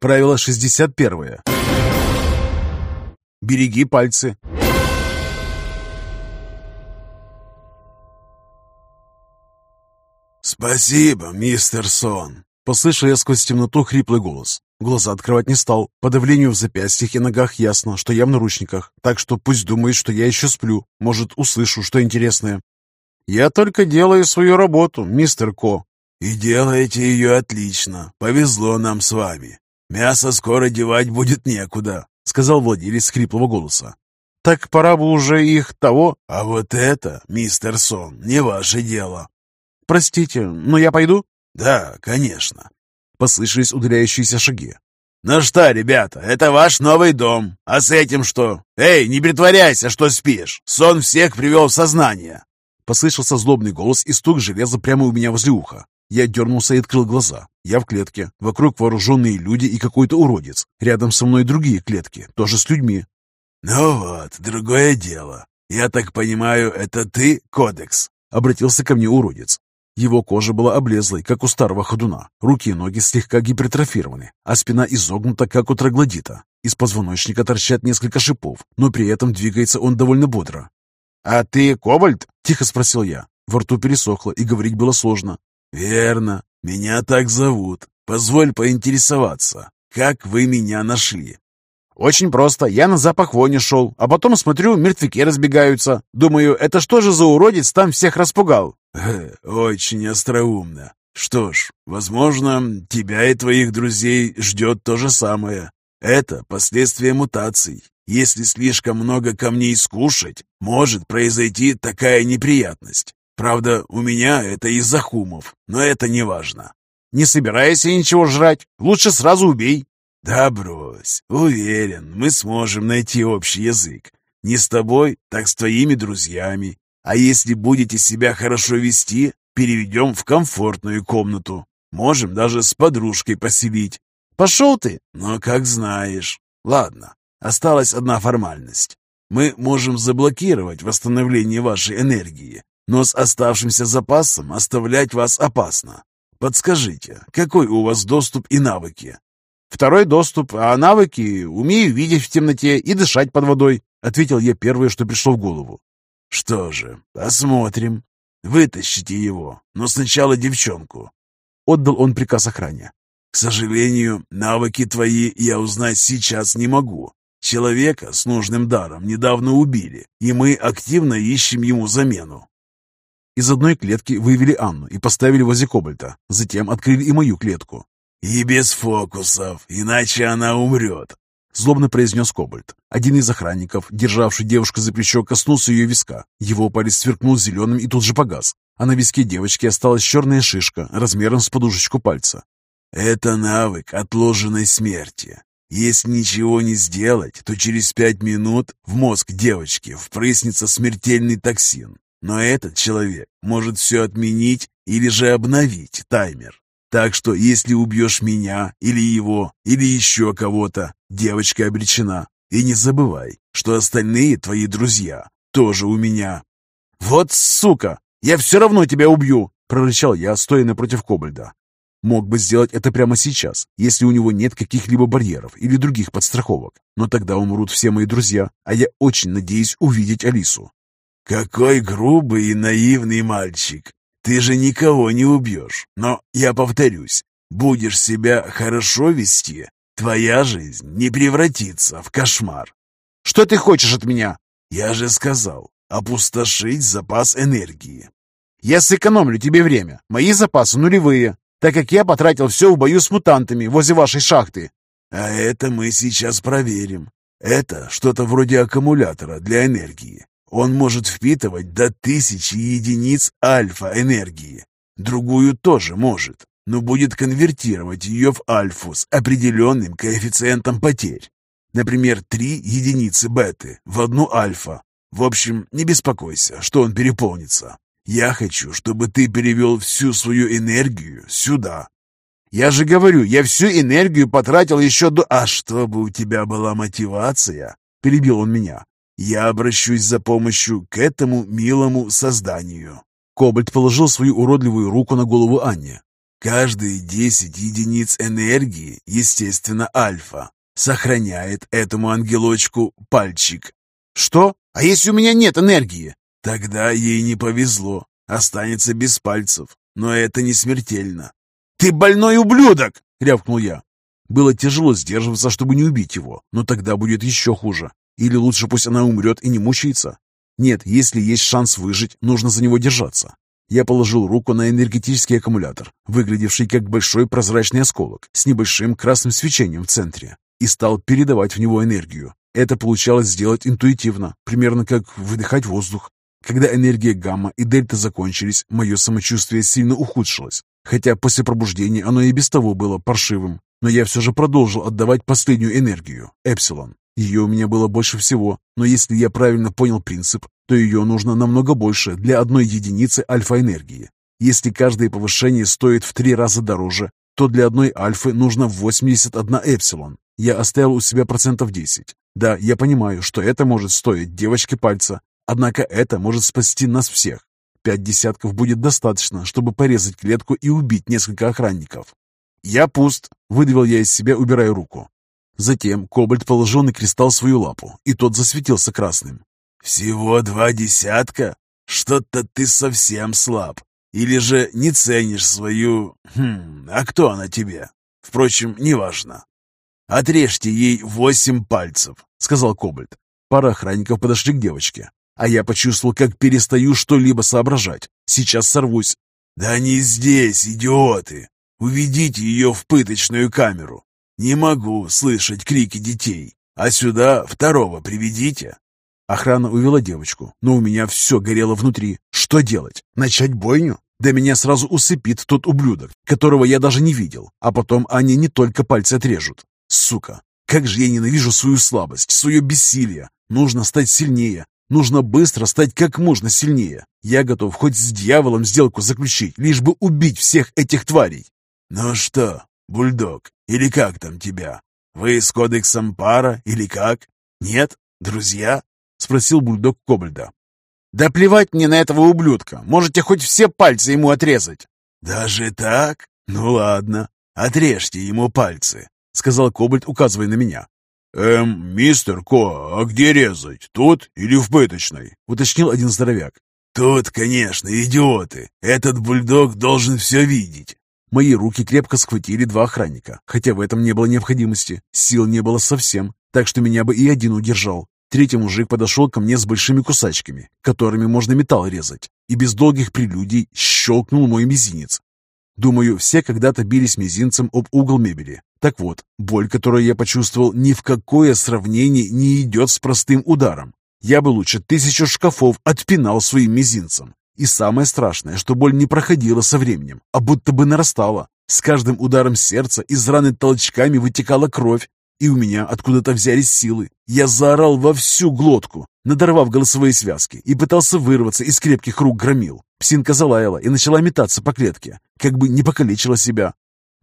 Правило 61. Береги пальцы. «Спасибо, мистер Сон!» Послышал я сквозь темноту хриплый голос. Глаза открывать не стал. По давлению в запястьях и ногах ясно, что я в наручниках, так что пусть думает, что я еще сплю. Может, услышу что интересное. «Я только делаю свою работу, мистер Ко». «И делаете ее отлично. Повезло нам с вами. Мясо скоро девать будет некуда», — сказал владелец хриплого голоса. «Так пора бы уже их того...» «А вот это, мистер Сон, не ваше дело». «Простите, но я пойду?» «Да, конечно». Послышались удаляющиеся шаги. «Ну что, ребята, это ваш новый дом. А с этим что? Эй, не притворяйся, что спишь. Сон всех привел в сознание». Послышался злобный голос и стук железа прямо у меня возле уха. Я дернулся и открыл глаза. Я в клетке. Вокруг вооруженные люди и какой-то уродец. Рядом со мной другие клетки, тоже с людьми. «Ну вот, другое дело. Я так понимаю, это ты, Кодекс?» Обратился ко мне уродец. Его кожа была облезлой, как у старого ходуна. Руки и ноги слегка гипертрофированы, а спина изогнута, как у троглодита. Из позвоночника торчат несколько шипов, но при этом двигается он довольно бодро. «А ты Кобальт?» – тихо спросил я. Во рту пересохло, и говорить было сложно. «Верно. Меня так зовут. Позволь поинтересоваться, как вы меня нашли?» «Очень просто. Я на запах вони шел, а потом смотрю, мертвяки разбегаются. Думаю, это что же за уродец там всех распугал?» «Очень остроумно. Что ж, возможно, тебя и твоих друзей ждет то же самое. Это последствия мутаций. Если слишком много камней скушать, может произойти такая неприятность. Правда, у меня это из-за хумов, но это не важно. Не собирайся ничего жрать, лучше сразу убей. Да брось, уверен, мы сможем найти общий язык. Не с тобой, так с твоими друзьями. А если будете себя хорошо вести, переведем в комфортную комнату. Можем даже с подружкой поселить. Пошел ты! Но как знаешь. Ладно, осталась одна формальность. Мы можем заблокировать восстановление вашей энергии, но с оставшимся запасом оставлять вас опасно. Подскажите, какой у вас доступ и навыки? Второй доступ, а навыки умею видеть в темноте и дышать под водой, ответил я первое, что пришло в голову. Что же, посмотрим. Вытащите его, но сначала девчонку. Отдал он приказ охране. К сожалению, навыки твои я узнать сейчас не могу. Человека с нужным даром недавно убили, и мы активно ищем ему замену. Из одной клетки вывели Анну и поставили возле Кобальта. Затем открыли и мою клетку. «И без фокусов, иначе она умрет», — злобно произнес Кобальт. Один из охранников, державший девушку за плечо, коснулся ее виска. Его палец сверкнул зеленым и тут же погас. А на виске девочки осталась черная шишка размером с подушечку пальца. «Это навык отложенной смерти. Если ничего не сделать, то через пять минут в мозг девочки впрыснется смертельный токсин. Но этот человек может все отменить или же обновить таймер. Так что, если убьешь меня, или его, или еще кого-то, девочка обречена. И не забывай, что остальные твои друзья тоже у меня». «Вот сука! Я все равно тебя убью!» — прорычал я, стоя напротив Кобальда. Мог бы сделать это прямо сейчас, если у него нет каких-либо барьеров или других подстраховок. Но тогда умрут все мои друзья, а я очень надеюсь увидеть Алису. «Какой грубый и наивный мальчик! Ты же никого не убьешь. Но я повторюсь, будешь себя хорошо вести, твоя жизнь не превратится в кошмар. Что ты хочешь от меня? Я же сказал, опустошить запас энергии. Я сэкономлю тебе время. Мои запасы нулевые, так как я потратил все в бою с мутантами возле вашей шахты. А это мы сейчас проверим. Это что-то вроде аккумулятора для энергии. Он может впитывать до тысячи единиц альфа-энергии. Другую тоже может, но будет конвертировать ее в альфу с определенным коэффициентом потерь. Например, три единицы беты в одну альфа. В общем, не беспокойся, что он переполнится. Я хочу, чтобы ты перевел всю свою энергию сюда. Я же говорю, я всю энергию потратил еще до... А чтобы у тебя была мотивация, перебил он меня, я обращусь за помощью к этому милому созданию». Кобальт положил свою уродливую руку на голову Анне. Каждые 10 единиц энергии, естественно, альфа, сохраняет этому ангелочку пальчик. Что? А если у меня нет энергии? Тогда ей не повезло, останется без пальцев, но это не смертельно. «Ты больной ублюдок!» — рявкнул я. Было тяжело сдерживаться, чтобы не убить его, но тогда будет еще хуже. Или лучше пусть она умрет и не мучается. Нет, если есть шанс выжить, нужно за него держаться. Я положил руку на энергетический аккумулятор, выглядевший как большой прозрачный осколок с небольшим красным свечением в центре, и стал передавать в него энергию. Это получалось сделать интуитивно, примерно как выдыхать воздух. Когда энергия гамма и дельта закончились, мое самочувствие сильно ухудшилось, хотя после пробуждения оно и без того было паршивым. Но я все же продолжил отдавать последнюю энергию, эпсилон. Ее у меня было больше всего, но если я правильно понял принцип, то ее нужно намного больше для одной единицы альфа-энергии. Если каждое повышение стоит в три раза дороже, то для одной альфы нужно 81 эпсилон. Я оставил у себя процентов 10. Да, я понимаю, что это может стоить девочке пальца, однако это может спасти нас всех. Пять десятков будет достаточно, чтобы порезать клетку и убить несколько охранников. «Я пуст», — выдавил я из себя, убирая руку. Затем Кобальт положил на кристалл свою лапу, и тот засветился красным. «Всего два десятка? Что-то ты совсем слаб. Или же не ценишь свою... Хм, а кто она тебе? Впрочем, неважно. Отрежьте ей восемь пальцев», — сказал Кобальт. Пара охранников подошли к девочке, а я почувствовал, как перестаю что-либо соображать. Сейчас сорвусь. «Да не здесь, идиоты! Уведите ее в пыточную камеру. Не могу слышать крики детей. А сюда второго приведите. Охрана увела девочку, но у меня все горело внутри. Что делать? Начать бойню? Да меня сразу усыпит тот ублюдок, которого я даже не видел. А потом они не только пальцы отрежут. Сука, как же я ненавижу свою слабость, свое бессилие. Нужно стать сильнее. Нужно быстро стать как можно сильнее. Я готов хоть с дьяволом сделку заключить, лишь бы убить всех этих тварей. Ну что, бульдог, или как там тебя? Вы с кодексом пара или как? Нет? Друзья?» — спросил бульдог Кобальда. «Да плевать мне на этого ублюдка. Можете хоть все пальцы ему отрезать». «Даже так? Ну ладно, отрежьте ему пальцы», — сказал Кобальд, указывая на меня. «Эм, мистер Ко, а где резать? Тут или в пыточной?» — уточнил один здоровяк. «Тут, конечно, идиоты. Этот бульдог должен все видеть. Мои руки крепко схватили два охранника, хотя в этом не было необходимости. Сил не было совсем, так что меня бы и один удержал. Третий мужик подошел ко мне с большими кусачками, которыми можно металл резать, и без долгих прелюдий щелкнул мой мизинец. Думаю, все когда-то бились мизинцем об угол мебели. Так вот, боль, которую я почувствовал, ни в какое сравнение не идет с простым ударом. Я бы лучше тысячу шкафов отпинал своим мизинцем. И самое страшное, что боль не проходила со временем, а будто бы нарастала. С каждым ударом сердца из раны толчками вытекала кровь, и у меня откуда-то взялись силы. Я заорал во всю глотку, надорвав голосовые связки, и пытался вырваться из крепких рук громил. Псинка залаяла и начала метаться по клетке, как бы не покалечила себя.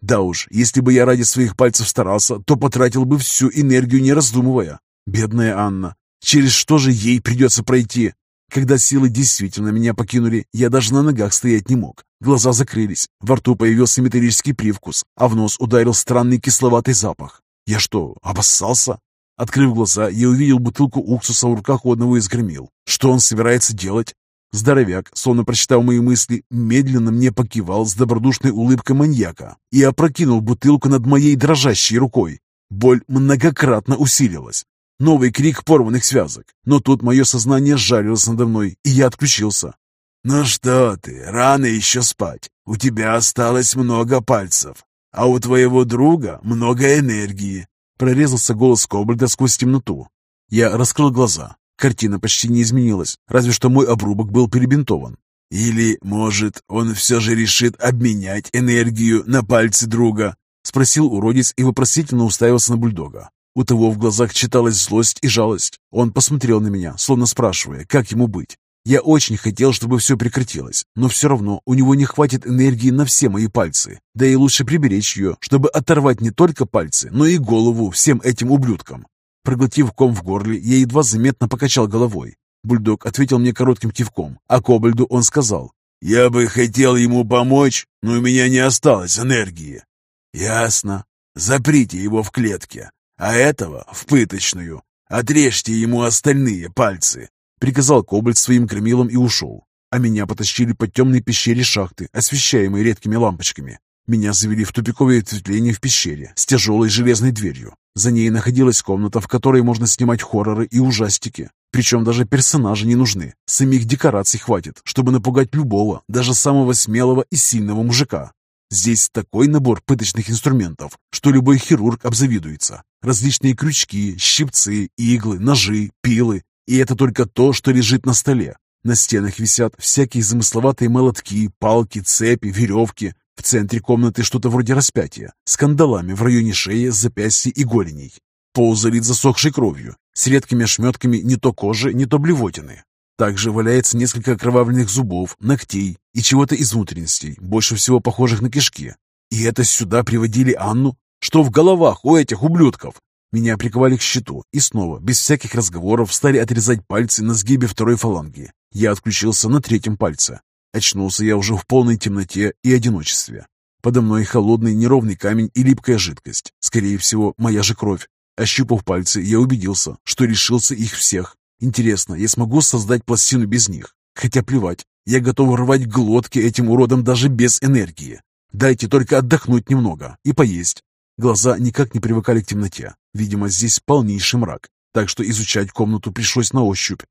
Да уж, если бы я ради своих пальцев старался, то потратил бы всю энергию, не раздумывая. Бедная Анна. Через что же ей придется пройти? Когда силы действительно меня покинули, я даже на ногах стоять не мог. Глаза закрылись, во рту появился металлический привкус, а в нос ударил странный кисловатый запах. Я что, обоссался? Открыв глаза, я увидел бутылку уксуса в руках у одного из громил. Что он собирается делать? Здоровяк, словно прочитав мои мысли, медленно мне покивал с добродушной улыбкой маньяка и опрокинул бутылку над моей дрожащей рукой. Боль многократно усилилась. Новый крик порванных связок. Но тут мое сознание сжарилось надо мной, и я отключился. «Ну что ты, рано еще спать. У тебя осталось много пальцев, а у твоего друга много энергии». Прорезался голос Кобальда сквозь темноту. Я раскрыл глаза. Картина почти не изменилась, разве что мой обрубок был перебинтован. «Или, может, он все же решит обменять энергию на пальцы друга?» Спросил уродец и вопросительно уставился на бульдога. У того в глазах читалась злость и жалость. Он посмотрел на меня, словно спрашивая, как ему быть. Я очень хотел, чтобы все прекратилось, но все равно у него не хватит энергии на все мои пальцы. Да и лучше приберечь ее, чтобы оторвать не только пальцы, но и голову всем этим ублюдкам. Проглотив ком в горле, я едва заметно покачал головой. Бульдог ответил мне коротким кивком, а Кобальду он сказал, Я бы хотел ему помочь, но у меня не осталось энергии. Ясно. Заприте его в клетке, а этого в пыточную. Отрежьте ему остальные пальцы. Приказал Кобальт своим громилам и ушел. А меня потащили по темной пещере шахты, освещаемой редкими лампочками. Меня завели в тупиковое ответвление в пещере с тяжелой железной дверью. За ней находилась комната, в которой можно снимать хорроры и ужастики. Причем даже персонажи не нужны. Самих декораций хватит, чтобы напугать любого, даже самого смелого и сильного мужика. Здесь такой набор пыточных инструментов, что любой хирург обзавидуется. Различные крючки, щипцы, иглы, ножи, пилы. И это только то, что лежит на столе. На стенах висят всякие замысловатые молотки, палки, цепи, веревки. В центре комнаты что-то вроде распятия, с кандалами в районе шеи, запястья и голеней. Пол залит засохшей кровью, с редкими ошметками не то кожи, не то блевотины. Также валяется несколько окровавленных зубов, ногтей и чего-то из внутренностей, больше всего похожих на кишки. И это сюда приводили Анну? Что в головах у этих ублюдков? Меня приковали к щиту и снова, без всяких разговоров, стали отрезать пальцы на сгибе второй фаланги. Я отключился на третьем пальце. Очнулся я уже в полной темноте и одиночестве. Подо мной холодный неровный камень и липкая жидкость. Скорее всего, моя же кровь. Ощупав пальцы, я убедился, что решился их всех. Интересно, я смогу создать пластину без них? Хотя плевать, я готов рвать глотки этим уродам даже без энергии. Дайте только отдохнуть немного и поесть. Глаза никак не привыкали к темноте. Видимо, здесь полнейший мрак, так что изучать комнату пришлось на ощупь.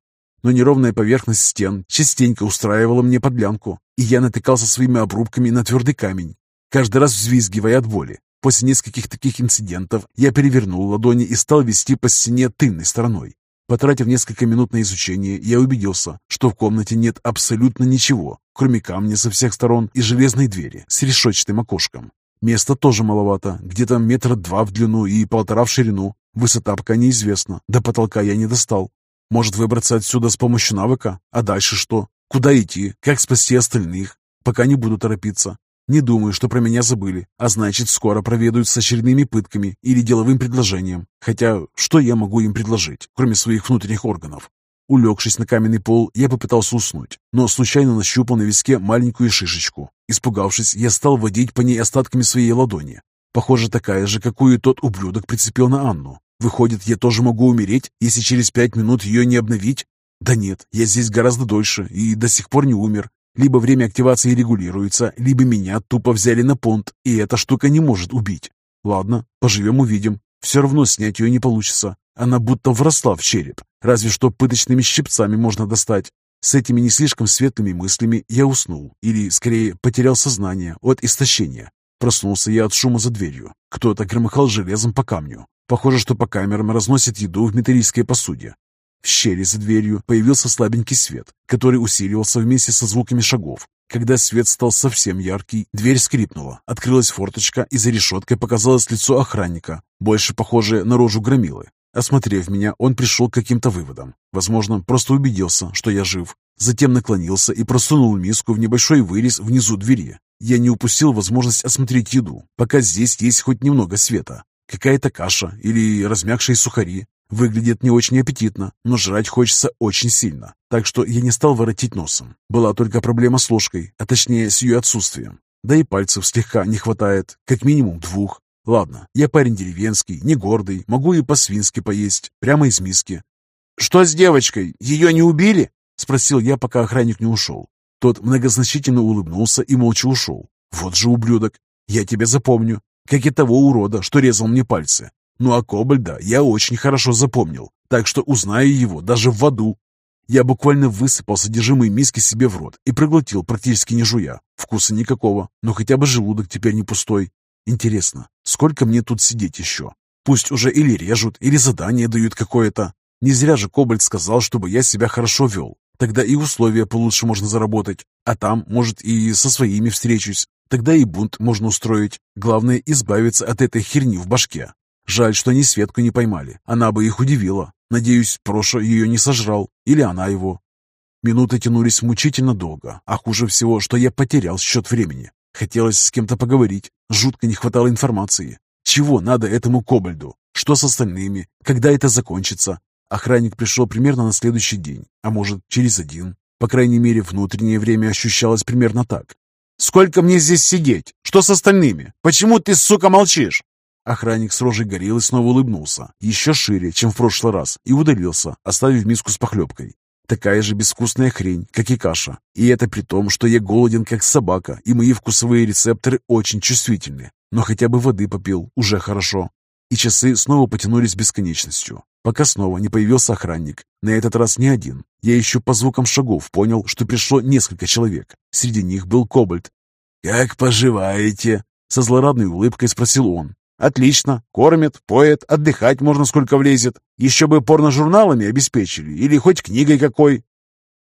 Но неровная поверхность стен частенько устраивала мне подлянку, и я натыкался своими обрубками на твердый камень, каждый раз взвизгивая от боли. После нескольких таких инцидентов я перевернул ладони и стал вести по стене тыльной стороной. Потратив несколько минут на изучение, я убедился, что в комнате нет абсолютно ничего, кроме камня со всех сторон и железной двери с решетчатым окошком. Места тоже маловато, где-то метра два в длину и полтора в ширину. Высота пока неизвестна, до потолка я не достал. Может выбраться отсюда с помощью навыка? А дальше что? Куда идти? Как спасти остальных? Пока не буду торопиться. Не думаю, что про меня забыли, а значит, скоро проведают с очередными пытками или деловым предложением. Хотя, что я могу им предложить, кроме своих внутренних органов? Улегшись на каменный пол, я попытался уснуть, но случайно нащупал на виске маленькую шишечку. Испугавшись, я стал водить по ней остатками своей ладони. Похоже, такая же, какую тот ублюдок прицепил на Анну. Выходит, я тоже могу умереть, если через пять минут ее не обновить? Да нет, я здесь гораздо дольше и до сих пор не умер. Либо время активации регулируется, либо меня тупо взяли на понт, и эта штука не может убить. Ладно, поживем-увидим. Все равно снять ее не получится. Она будто вросла в череп. Разве что пыточными щипцами можно достать. С этими не слишком светлыми мыслями я уснул, или, скорее, потерял сознание от истощения. Проснулся я от шума за дверью. Кто-то громыхал железом по камню. Похоже, что по камерам разносят еду в металлической посуде. В щели за дверью появился слабенький свет, который усиливался вместе со звуками шагов. Когда свет стал совсем яркий, дверь скрипнула, открылась форточка, и за решеткой показалось лицо охранника, больше похожее на рожу громилы. Осмотрев меня, он пришел к каким-то выводам. Возможно, просто убедился, что я жив. Затем наклонился и просунул миску в небольшой вырез внизу двери. Я не упустил возможность осмотреть еду, пока здесь есть хоть немного света. Какая-то каша или размягшие сухари. Выглядит не очень аппетитно, но жрать хочется очень сильно, так что я не стал воротить носом. Была только проблема с ложкой, а точнее с ее отсутствием. Да и пальцев слегка не хватает, как минимум двух. Ладно, я парень деревенский, не гордый, могу и по-свински поесть, прямо из миски. «Что с девочкой? Ее не убили?» — спросил я, пока охранник не ушел. Тот многозначительно улыбнулся и молча ушел. «Вот же ублюдок! Я тебя запомню, как и того урода, что резал мне пальцы. Ну а Кобальда я очень хорошо запомнил, так что узнаю его даже в аду. Я буквально высыпал содержимое миски себе в рот и проглотил, практически не жуя. Вкуса никакого, но хотя бы желудок теперь не пустой. Интересно, сколько мне тут сидеть еще? Пусть уже или режут, или задание дают какое-то. Не зря же Кобальд сказал, чтобы я себя хорошо вел. Тогда и условия получше можно заработать. А там, может, и со своими встречусь. Тогда и бунт можно устроить. Главное, избавиться от этой херни в башке. Жаль, что они Светку не поймали. Она бы их удивила. Надеюсь, Проша ее не сожрал. Или она его. Минуты тянулись мучительно долго. А хуже всего, что я потерял счет времени. Хотелось с кем-то поговорить. Жутко не хватало информации. Чего надо этому Кобальду? Что с остальными? Когда это закончится? Охранник пришел примерно на следующий день, а может, через один. По крайней мере, внутреннее время ощущалось примерно так. «Сколько мне здесь сидеть? Что с остальными? Почему ты, сука, молчишь?» Охранник с рожей горел и снова улыбнулся, еще шире, чем в прошлый раз, и удалился, оставив миску с похлебкой. Такая же безвкусная хрень, как и каша. И это при том, что я голоден, как собака, и мои вкусовые рецепторы очень чувствительны. Но хотя бы воды попил, уже хорошо. И часы снова потянулись бесконечностью, пока снова не появился охранник. На этот раз не один. Я еще по звукам шагов понял, что пришло несколько человек. Среди них был Кобальт. «Как поживаете?» Со злорадной улыбкой спросил он. «Отлично. Кормят, поят, отдыхать можно сколько влезет. Еще бы порножурналами обеспечили или хоть книгой какой».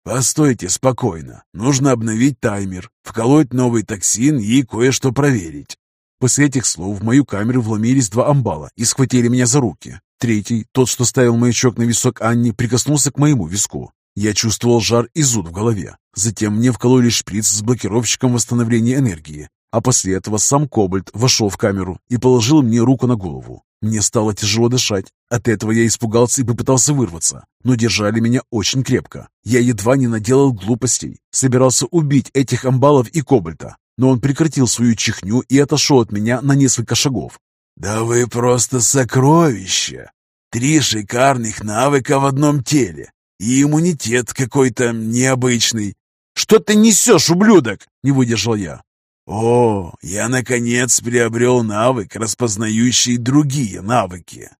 «Постойте спокойно. Нужно обновить таймер, вколоть новый токсин и кое-что проверить». После этих слов в мою камеру вломились два амбала и схватили меня за руки. Третий, тот, что ставил маячок на висок Анни, прикоснулся к моему виску. Я чувствовал жар и зуд в голове. Затем мне вкололи шприц с блокировщиком восстановления энергии. А после этого сам Кобальт вошел в камеру и положил мне руку на голову. Мне стало тяжело дышать. От этого я испугался и попытался вырваться, но держали меня очень крепко. Я едва не наделал глупостей. Собирался убить этих амбалов и Кобальта, но он прекратил свою чихню и отошел от меня на несколько шагов. «Да вы просто сокровище! Три шикарных навыка в одном теле, и иммунитет какой-то необычный». «Что ты несешь, ублюдок?» — не выдержал я. «О, я, наконец, приобрел навык, распознающий другие навыки.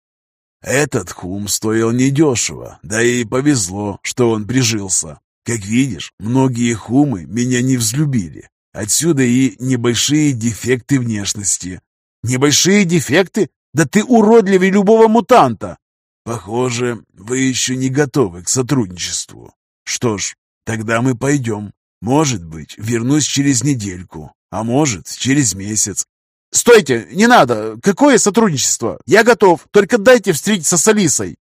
Этот хум стоил недешево, да и повезло, что он прижился. Как видишь, многие хумы меня не взлюбили, Отсюда и небольшие дефекты внешности. Небольшие дефекты? Да ты уродливее любого мутанта! Похоже, вы еще не готовы к сотрудничеству. Что ж, тогда мы пойдем. Может быть, вернусь через недельку, а может, через месяц. «Стойте! Не надо! Какое сотрудничество? Я готов! Только дайте встретиться с Алисой!»